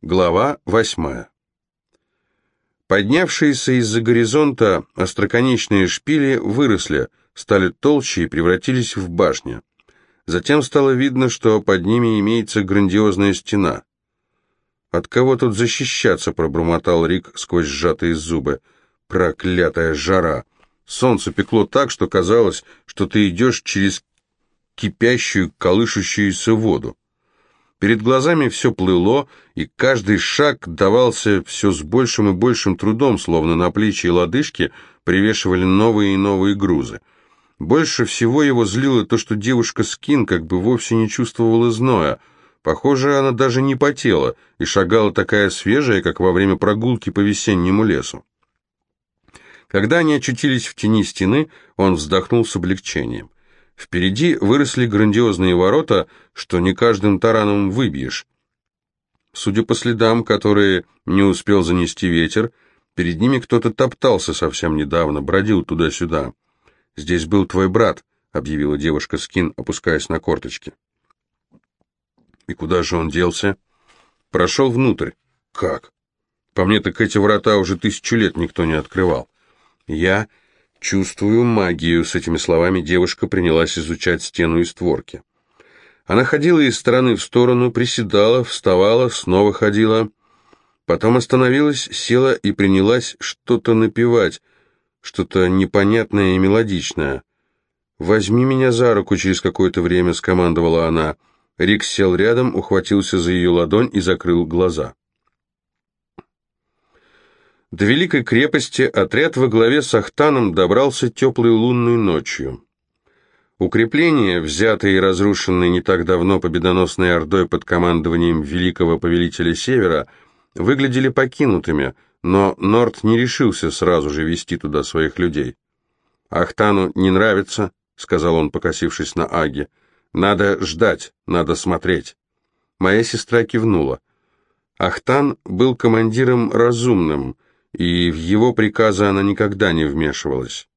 Глава восьмая. Поднявшиеся из-за горизонта остроконечные шпили выросли, стали толще и превратились в башни. Затем стало видно, что под ними имеется грандиозная стена. «От кого тут защищаться?» — пробормотал Рик сквозь сжатые зубы. «Проклятая жара! Солнце пекло так, что казалось, что ты идешь через кипящую, колышущуюся воду. Перед глазами все плыло, и каждый шаг давался все с большим и большим трудом, словно на плечи и лодыжки привешивали новые и новые грузы. Больше всего его злило то, что девушка Скин как бы вовсе не чувствовала зноя. Похоже, она даже не потела и шагала такая свежая, как во время прогулки по весеннему лесу. Когда они очутились в тени стены, он вздохнул с облегчением. Впереди выросли грандиозные ворота, что не каждым тараном выбьешь. Судя по следам, которые не успел занести ветер, перед ними кто-то топтался совсем недавно, бродил туда-сюда. «Здесь был твой брат», — объявила девушка Скин, опускаясь на корточки. «И куда же он делся?» «Прошел внутрь». «Как?» «По мне так эти врата уже тысячу лет никто не открывал». «Я «Чувствую магию», — с этими словами девушка принялась изучать стену и створки. Она ходила из стороны в сторону, приседала, вставала, снова ходила. Потом остановилась, села и принялась что-то напевать, что-то непонятное и мелодичное. «Возьми меня за руку через какое-то время», — скомандовала она. Рик сел рядом, ухватился за ее ладонь и закрыл глаза. До Великой крепости отряд во главе с Ахтаном добрался теплой лунной ночью. Укрепления, взятые и разрушенные не так давно победоносной Ордой под командованием великого повелителя Севера, выглядели покинутыми, но Норд не решился сразу же вести туда своих людей. «Ахтану не нравится», — сказал он, покосившись на Аги. «Надо ждать, надо смотреть». Моя сестра кивнула. Ахтан был командиром разумным — и в его приказы она никогда не вмешивалась.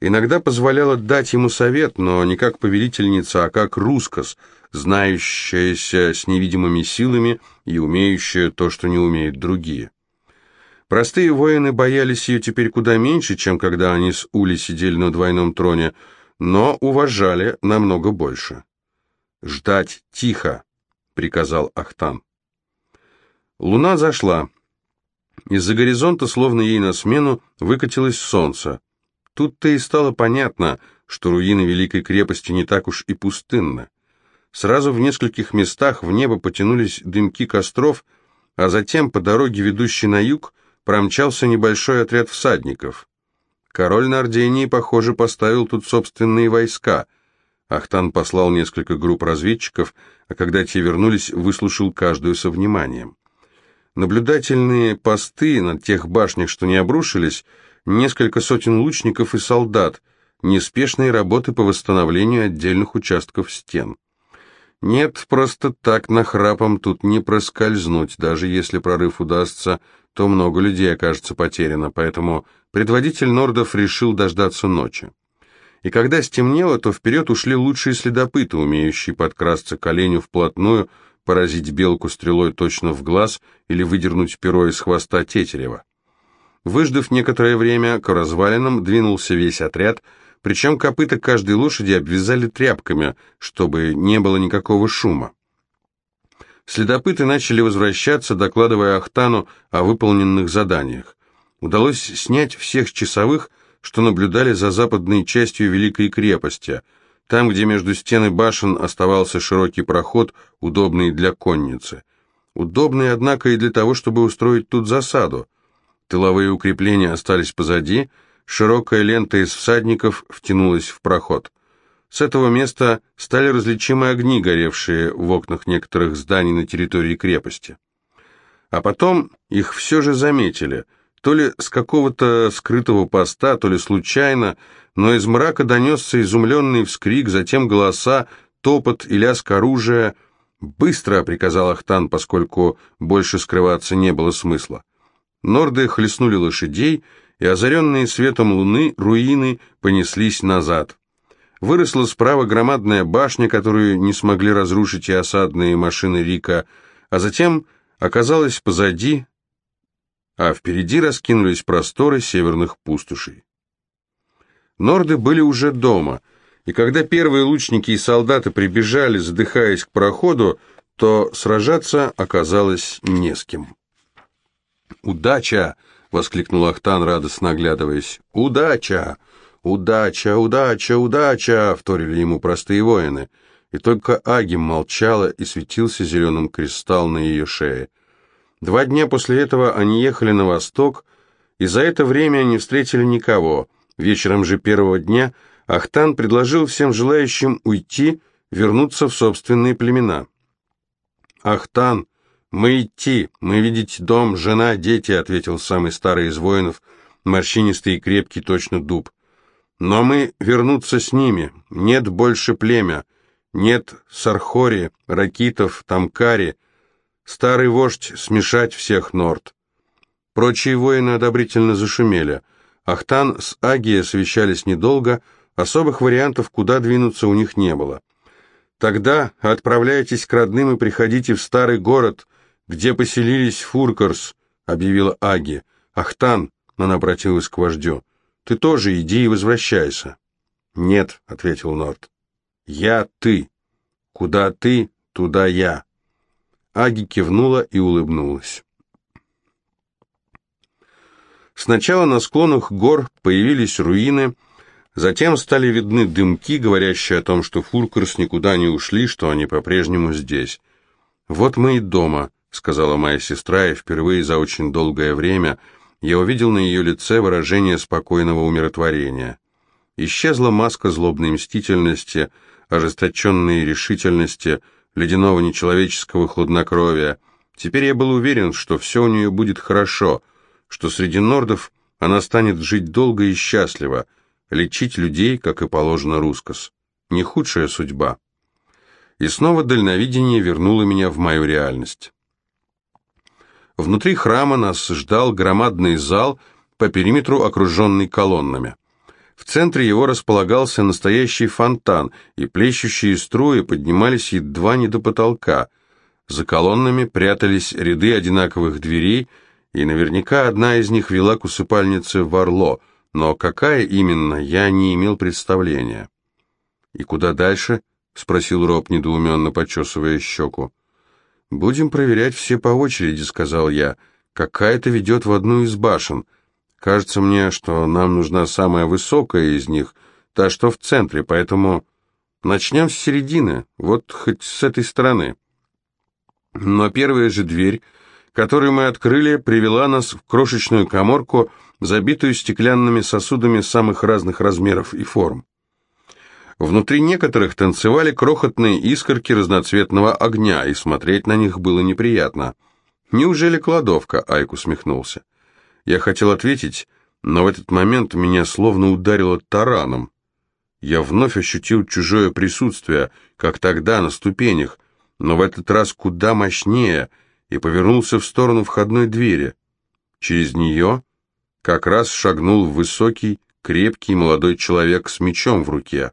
Иногда позволяла дать ему совет, но не как повелительница, а как рускос, знающаяся с невидимыми силами и умеющая то, что не умеют другие. Простые воины боялись ее теперь куда меньше, чем когда они с Ули сидели на двойном троне, но уважали намного больше. «Ждать тихо», — приказал Ахтан. Луна зашла. Из-за горизонта, словно ей на смену, выкатилось солнце. Тут-то и стало понятно, что руины Великой крепости не так уж и пустынны. Сразу в нескольких местах в небо потянулись дымки костров, а затем по дороге, ведущей на юг, промчался небольшой отряд всадников. Король Нардении, похоже, поставил тут собственные войска. Ахтан послал несколько групп разведчиков, а когда те вернулись, выслушал каждую со вниманием. Наблюдательные посты на тех башнях, что не обрушились, несколько сотен лучников и солдат, неспешные работы по восстановлению отдельных участков стен. Нет, просто так нахрапом тут не проскользнуть, даже если прорыв удастся, то много людей окажется потеряно, поэтому предводитель Нордов решил дождаться ночи. И когда стемнело, то вперед ушли лучшие следопыты, умеющие подкрасться к оленю вплотную, поразить белку стрелой точно в глаз или выдернуть перо из хвоста тетерева. Выждав некоторое время, к развалинам двинулся весь отряд, причем копыта каждой лошади обвязали тряпками, чтобы не было никакого шума. Следопыты начали возвращаться, докладывая Ахтану о выполненных заданиях. Удалось снять всех часовых, что наблюдали за западной частью Великой крепости – там, где между стены башен оставался широкий проход, удобный для конницы. Удобный, однако, и для того, чтобы устроить тут засаду. Тыловые укрепления остались позади, широкая лента из всадников втянулась в проход. С этого места стали различимы огни, горевшие в окнах некоторых зданий на территории крепости. А потом их все же заметили, то ли с какого-то скрытого поста, то ли случайно, но из мрака донесся изумленный вскрик, затем голоса, топот и лязг оружия. «Быстро!» — приказал Ахтан, поскольку больше скрываться не было смысла. Норды хлестнули лошадей, и озаренные светом луны руины понеслись назад. Выросла справа громадная башня, которую не смогли разрушить и осадные машины Рика, а затем оказалась позади, а впереди раскинулись просторы северных пустошей. Норды были уже дома, и когда первые лучники и солдаты прибежали, задыхаясь к проходу, то сражаться оказалось не с кем. «Удача!» — воскликнул Ахтан, радостно оглядываясь. «Удача! Удача! Удача! Удача!» — вторили ему простые воины. И только Агим молчала и светился зеленым кристалл на ее шее. Два дня после этого они ехали на восток, и за это время не встретили никого. Вечером же первого дня Ахтан предложил всем желающим уйти, вернуться в собственные племена. «Ахтан, мы идти, мы видеть дом, жена, дети», — ответил самый старый из воинов, морщинистый и крепкий, точно дуб. «Но мы вернуться с ними, нет больше племя, нет Сархори, Ракитов, Тамкари, старый вождь смешать всех Норд». Прочие воины одобрительно зашумели. Ахтан с Агия совещались недолго, особых вариантов, куда двинуться, у них не было. Тогда отправляйтесь к родным и приходите в старый город, где поселились Фуркарс, объявила Аги. Ахтан, она обратилась к вождю, ты тоже иди и возвращайся. Нет, ответил Норт. Я ты. Куда ты, туда я. Аги кивнула и улыбнулась. Сначала на склонах гор появились руины, Затем стали видны дымки, говорящие о том, что Фуркерс никуда не ушли, что они по-прежнему здесь. «Вот мы и дома», — сказала моя сестра, и впервые за очень долгое время я увидел на ее лице выражение спокойного умиротворения. Исчезла маска злобной мстительности, ожесточенной решительности, ледяного нечеловеческого хладнокровия. Теперь я был уверен, что все у нее будет хорошо, что среди нордов она станет жить долго и счастливо — лечить людей, как и положено рускос. Не худшая судьба. И снова дальновидение вернуло меня в мою реальность. Внутри храма нас ждал громадный зал, по периметру окруженный колоннами. В центре его располагался настоящий фонтан, и плещущие струи поднимались едва не до потолка. За колоннами прятались ряды одинаковых дверей, и наверняка одна из них вела к усыпальнице Варло, но какая именно, я не имел представления. «И куда дальше?» — спросил Роб, недоуменно почесывая щеку. «Будем проверять все по очереди», — сказал я. «Какая-то ведет в одну из башен. Кажется мне, что нам нужна самая высокая из них, та, что в центре, поэтому начнем с середины, вот хоть с этой стороны». Но первая же дверь, которую мы открыли, привела нас в крошечную коморку, — забитую стеклянными сосудами самых разных размеров и форм. Внутри некоторых танцевали крохотные искорки разноцветного огня, и смотреть на них было неприятно. «Неужели кладовка?» — Айк усмехнулся. Я хотел ответить, но в этот момент меня словно ударило тараном. Я вновь ощутил чужое присутствие, как тогда на ступенях, но в этот раз куда мощнее, и повернулся в сторону входной двери. Через нее как раз шагнул высокий, крепкий молодой человек с мечом в руке.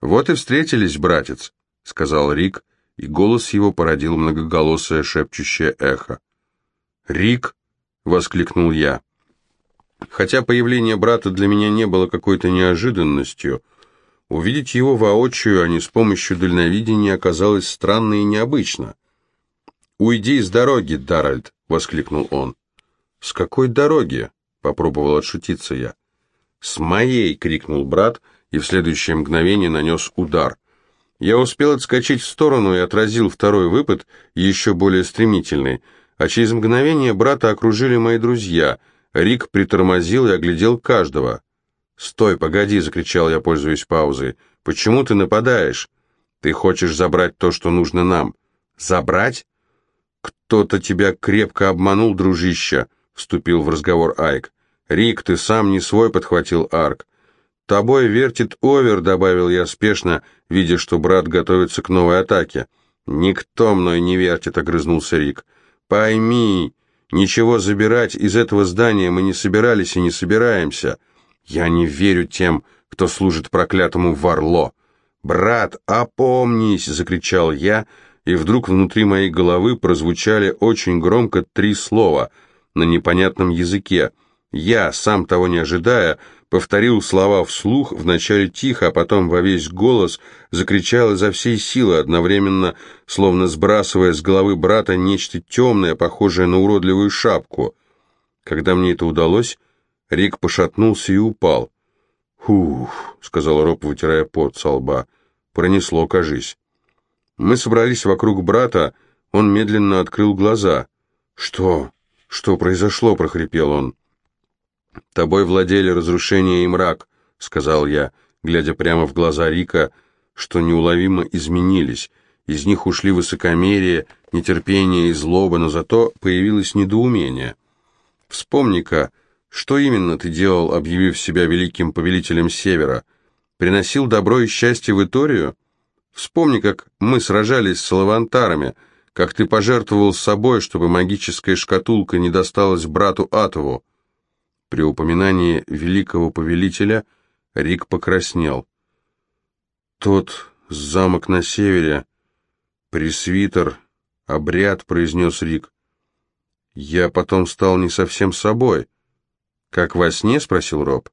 «Вот и встретились, братец», — сказал Рик, и голос его породил многоголосое шепчущее эхо. «Рик!» — воскликнул я. Хотя появление брата для меня не было какой-то неожиданностью, увидеть его воочию, а не с помощью дальновидения, оказалось странно и необычно. «Уйди с дороги, Даральд!» — воскликнул он. «С какой дороги?» — попробовал отшутиться я. «С моей!» — крикнул брат, и в следующее мгновение нанес удар. Я успел отскочить в сторону и отразил второй выпад, еще более стремительный, а через мгновение брата окружили мои друзья. Рик притормозил и оглядел каждого. «Стой, погоди!» — закричал я, пользуясь паузой. «Почему ты нападаешь? Ты хочешь забрать то, что нужно нам?» «Забрать?» «Кто-то тебя крепко обманул, дружище!» вступил в разговор Айк. «Рик, ты сам не свой», — подхватил Арк. «Тобой вертит овер», — добавил я спешно, видя, что брат готовится к новой атаке. «Никто мной не вертит», — огрызнулся Рик. «Пойми, ничего забирать из этого здания мы не собирались и не собираемся. Я не верю тем, кто служит проклятому Варло». «Брат, опомнись!» — закричал я, и вдруг внутри моей головы прозвучали очень громко три слова на непонятном языке. Я, сам того не ожидая, повторил слова вслух, вначале тихо, а потом во весь голос, закричал изо всей силы, одновременно, словно сбрасывая с головы брата нечто темное, похожее на уродливую шапку. Когда мне это удалось, Рик пошатнулся и упал. «Фух», — сказал Роб, вытирая пот со лба, — «пронесло, кажись». Мы собрались вокруг брата, он медленно открыл глаза. «Что? Что произошло?» — прохрипел он. «Тобой владели разрушение и мрак», — сказал я, глядя прямо в глаза Рика, что неуловимо изменились. Из них ушли высокомерие, нетерпение и злоба, но зато появилось недоумение. «Вспомни-ка, что именно ты делал, объявив себя великим повелителем Севера? Приносил добро и счастье в Иторию? Вспомни, как мы сражались с лавантарами, как ты пожертвовал собой, чтобы магическая шкатулка не досталась брату Атову. При упоминании великого повелителя Рик покраснел. «Тот замок на севере, пресвитер, обряд», — произнес Рик. «Я потом стал не совсем собой». «Как во сне?» — спросил Роб.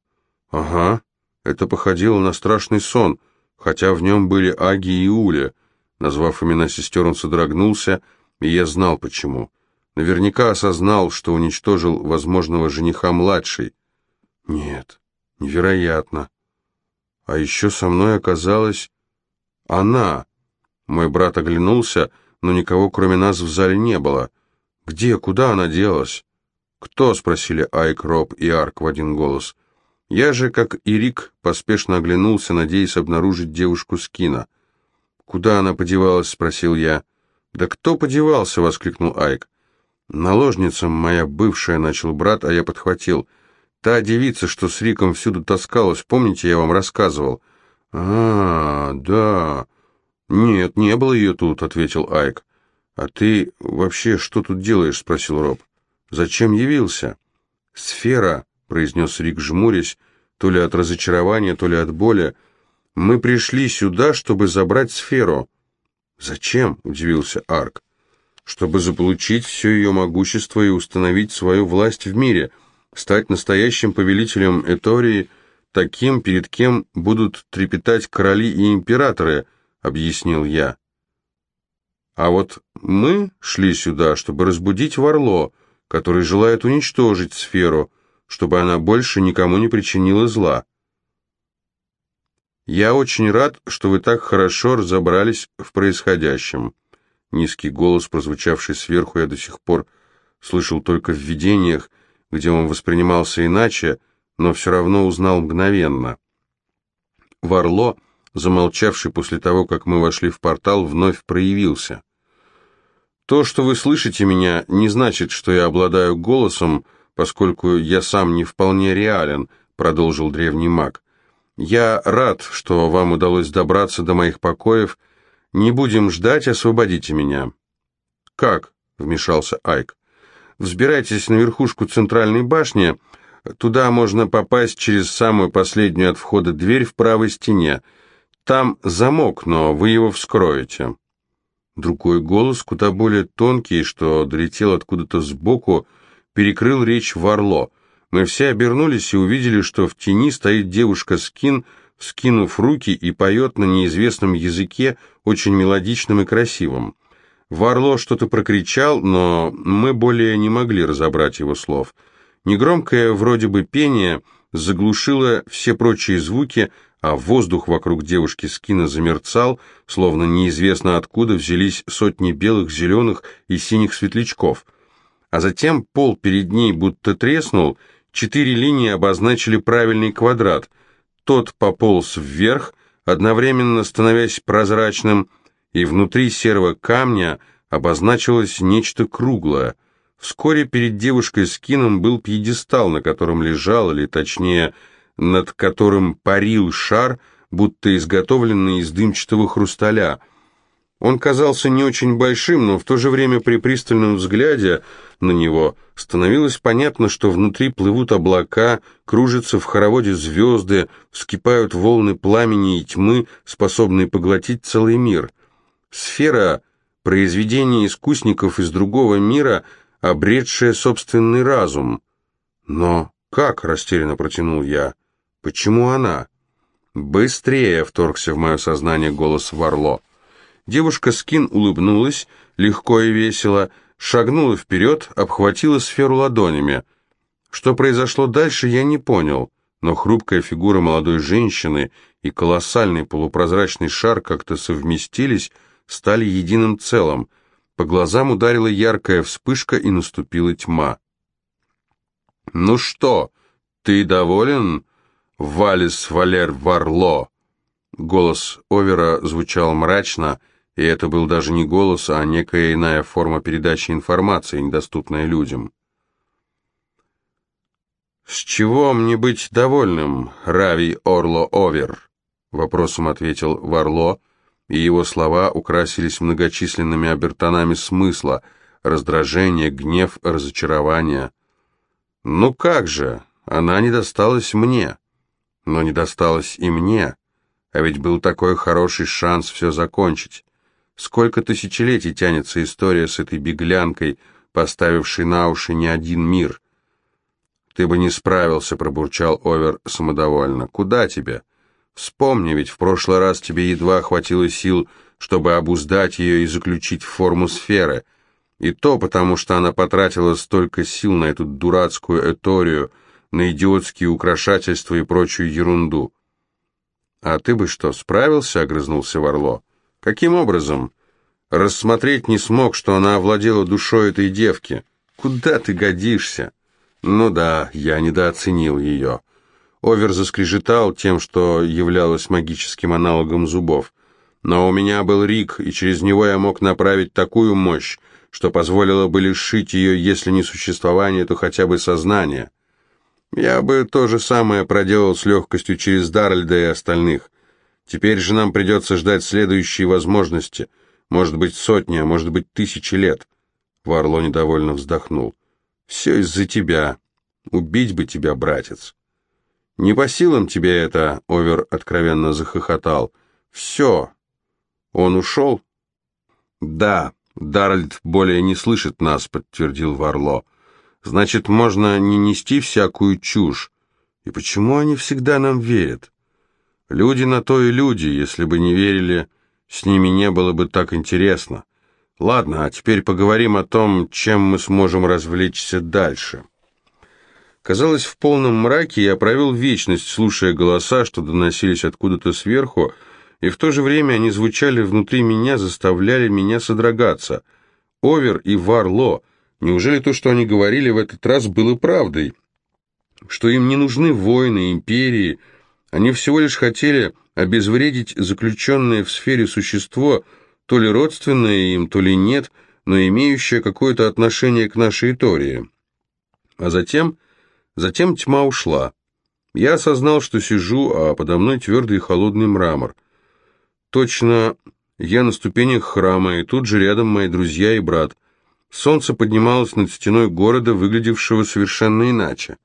«Ага, это походило на страшный сон, хотя в нем были Аги и Уля». Назвав имена сестер, он содрогнулся, и я знал почему. Наверняка осознал, что уничтожил возможного жениха младшей. Нет, невероятно. А еще со мной оказалась она. Мой брат оглянулся, но никого кроме нас в зале не было. Где, куда она делась? «Кто?» — спросили Айк, Роб и Арк в один голос. Я же, как и Рик, поспешно оглянулся, надеясь обнаружить девушку Скина. «Куда она подевалась?» — спросил я. «Да кто подевался?» — воскликнул Айк. «Наложница моя бывшая», — начал брат, а я подхватил. «Та девица, что с Риком всюду таскалась, помните, я вам рассказывал?» «А, да...» «Нет, не было ее тут», — ответил Айк. «А ты вообще что тут делаешь?» — спросил Роб. «Зачем явился?» «Сфера», — произнес Рик, жмурясь, то ли от разочарования, то ли от боли. «Мы пришли сюда, чтобы забрать сферу». «Зачем?» — удивился Арк чтобы заполучить все ее могущество и установить свою власть в мире, стать настоящим повелителем Этории, таким, перед кем будут трепетать короли и императоры, объяснил я. А вот мы шли сюда, чтобы разбудить Варло, который желает уничтожить сферу, чтобы она больше никому не причинила зла. Я очень рад, что вы так хорошо разобрались в происходящем. Низкий голос, прозвучавший сверху, я до сих пор слышал только в видениях, где он воспринимался иначе, но все равно узнал мгновенно. Варло, замолчавший после того, как мы вошли в портал, вновь проявился. «То, что вы слышите меня, не значит, что я обладаю голосом, поскольку я сам не вполне реален», — продолжил древний маг. «Я рад, что вам удалось добраться до моих покоев «Не будем ждать, освободите меня». «Как?» — вмешался Айк. «Взбирайтесь на верхушку центральной башни. Туда можно попасть через самую последнюю от входа дверь в правой стене. Там замок, но вы его вскроете». Другой голос, куда более тонкий, что долетел откуда-то сбоку, перекрыл речь Варло. Мы все обернулись и увидели, что в тени стоит девушка-скин, скинув руки и поет на неизвестном языке, очень мелодичным и красивым. Варло что-то прокричал, но мы более не могли разобрать его слов. Негромкое вроде бы пение заглушило все прочие звуки, а воздух вокруг девушки Скина замерцал, словно неизвестно откуда взялись сотни белых, зеленых и синих светлячков. А затем пол перед ней будто треснул, четыре линии обозначили правильный квадрат. Тот пополз вверх, одновременно становясь прозрачным, и внутри серого камня обозначилось нечто круглое. Вскоре перед девушкой с кином был пьедестал, на котором лежал, или точнее, над которым парил шар, будто изготовленный из дымчатого хрусталя – он казался не очень большим, но в то же время при пристальном взгляде на него становилось понятно, что внутри плывут облака, кружатся в хороводе звезды, вскипают волны пламени и тьмы, способные поглотить целый мир. Сфера произведение искусников из другого мира, обретшее собственный разум. Но как, растерянно протянул я, почему она? Быстрее, вторгся в мое сознание голос Варло. Девушка Скин улыбнулась, легко и весело, шагнула вперед, обхватила сферу ладонями. Что произошло дальше, я не понял, но хрупкая фигура молодой женщины и колоссальный полупрозрачный шар как-то совместились, стали единым целым. По глазам ударила яркая вспышка, и наступила тьма. «Ну что, ты доволен, Валис Валер Варло?» Голос Овера звучал мрачно, и это был даже не голос, а некая иная форма передачи информации, недоступная людям. «С чего мне быть довольным, Рави Орло Овер?» Вопросом ответил Варло, и его слова украсились многочисленными обертонами смысла, раздражение, гнев, разочарование. «Ну как же, она не досталась мне, но не досталась и мне, а ведь был такой хороший шанс все закончить. Сколько тысячелетий тянется история с этой беглянкой, поставившей на уши не один мир?» «Ты бы не справился», — пробурчал Овер самодовольно. «Куда тебе?» Вспомни, ведь в прошлый раз тебе едва хватило сил, чтобы обуздать ее и заключить в форму сферы. И то потому, что она потратила столько сил на эту дурацкую эторию, на идиотские украшательства и прочую ерунду. «А ты бы что, справился?» — огрызнулся Варло. «Каким образом?» «Рассмотреть не смог, что она овладела душой этой девки. Куда ты годишься?» «Ну да, я недооценил ее». Овер заскрежетал тем, что являлось магическим аналогом зубов. Но у меня был Рик, и через него я мог направить такую мощь, что позволило бы лишить ее, если не существования, то хотя бы сознания. Я бы то же самое проделал с легкостью через Даральда и остальных. Теперь же нам придется ждать следующей возможности. Может быть, сотни, а может быть, тысячи лет. Варло недовольно вздохнул. «Все из-за тебя. Убить бы тебя, братец». «Не по силам тебе это», — Овер откровенно захохотал. «Все. Он ушел?» «Да, Даральд более не слышит нас», — подтвердил Варло. «Значит, можно не нести всякую чушь. И почему они всегда нам верят? Люди на то и люди, если бы не верили, с ними не было бы так интересно. Ладно, а теперь поговорим о том, чем мы сможем развлечься дальше». Казалось, в полном мраке я провел вечность, слушая голоса, что доносились откуда-то сверху, и в то же время они звучали внутри меня, заставляли меня содрогаться. Овер и Варло, неужели то, что они говорили в этот раз, было правдой? Что им не нужны войны, империи, они всего лишь хотели обезвредить заключенное в сфере существо, то ли родственное им, то ли нет, но имеющее какое-то отношение к нашей Тории. А затем Затем тьма ушла. Я осознал, что сижу, а подо мной твердый холодный мрамор. Точно, я на ступенях храма, и тут же рядом мои друзья и брат. Солнце поднималось над стеной города, выглядевшего совершенно иначе.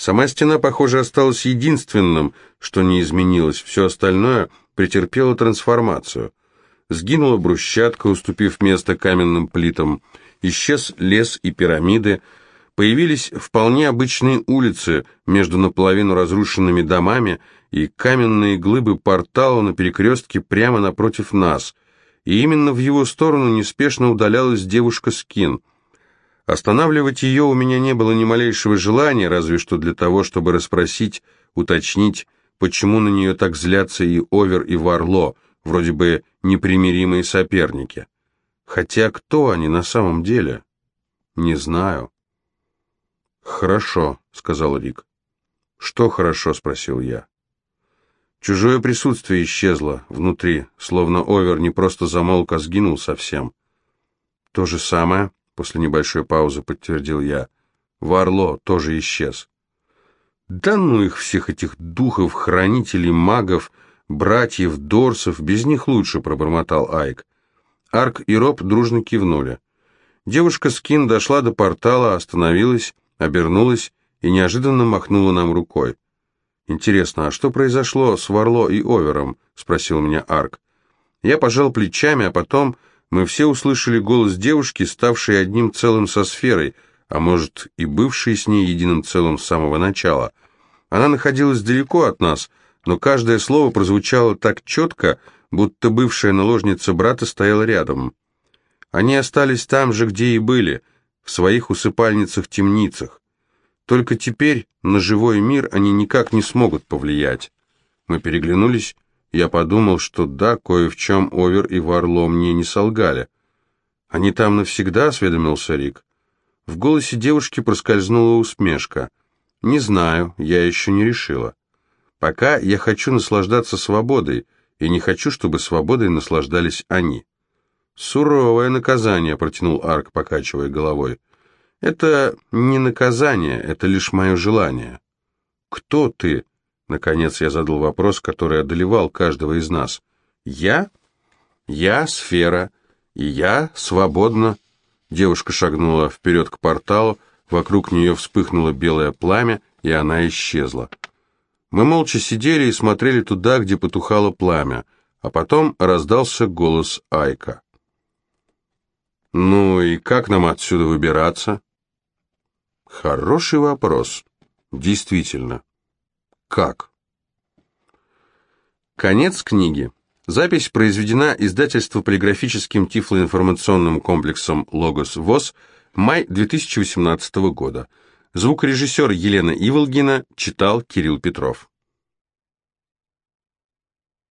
Сама стена, похоже, осталась единственным, что не изменилось, все остальное претерпело трансформацию. Сгинула брусчатка, уступив место каменным плитам, исчез лес и пирамиды, Появились вполне обычные улицы между наполовину разрушенными домами и каменные глыбы портала на перекрестке прямо напротив нас, и именно в его сторону неспешно удалялась девушка Скин. Останавливать ее у меня не было ни малейшего желания, разве что для того, чтобы расспросить, уточнить, почему на нее так злятся и Овер, и Варло, вроде бы непримиримые соперники. Хотя кто они на самом деле? Не знаю. «Хорошо», — сказал Рик. «Что хорошо?» — спросил я. Чужое присутствие исчезло внутри, словно Овер не просто замолк, а сгинул совсем. «То же самое», — после небольшой паузы подтвердил я. «Варло тоже исчез». «Да ну их всех этих духов, хранителей, магов, братьев, дорсов, без них лучше», — пробормотал Айк. Арк и Роб дружно кивнули. Девушка Скин дошла до портала, остановилась обернулась и неожиданно махнула нам рукой. «Интересно, а что произошло с Варло и Овером?» — спросил меня Арк. Я пожал плечами, а потом Мы все услышали голос девушки, ставшей одним целым со сферой, а может и бывшей с ней единым целым с самого начала. Она находилась далеко от нас, но каждое слово прозвучало так четко, будто бывшая наложница брата стояла рядом. Они остались там же, где и были, в своих усыпальницах-темницах. Только теперь на живой мир они никак не смогут повлиять. Мы переглянулись, я подумал, что да, кое в чем Овер и Варло мне не солгали. «Они там навсегда?» — осведомился Рик. В голосе девушки проскользнула усмешка. «Не знаю, я еще не решила. Пока я хочу наслаждаться свободой, и не хочу, чтобы свободой наслаждались они». «Суровое наказание», — протянул Арк, покачивая головой. «Это не наказание, это лишь мое желание». «Кто ты?» Наконец я задал вопрос, который одолевал каждого из нас. «Я? Я сфера, и я свободна». Девушка шагнула вперед к порталу, вокруг нее вспыхнуло белое пламя, и она исчезла. Мы молча сидели и смотрели туда, где потухало пламя, а потом раздался голос Айка. «Ну и как нам отсюда выбираться?» «Хороший вопрос. Действительно». Как? Конец книги. Запись произведена издательство-полиграфическим тифлоинформационным комплексом «Логос ВОЗ», май 2018 года. Звукорежиссер Елена Иволгина читал Кирилл Петров.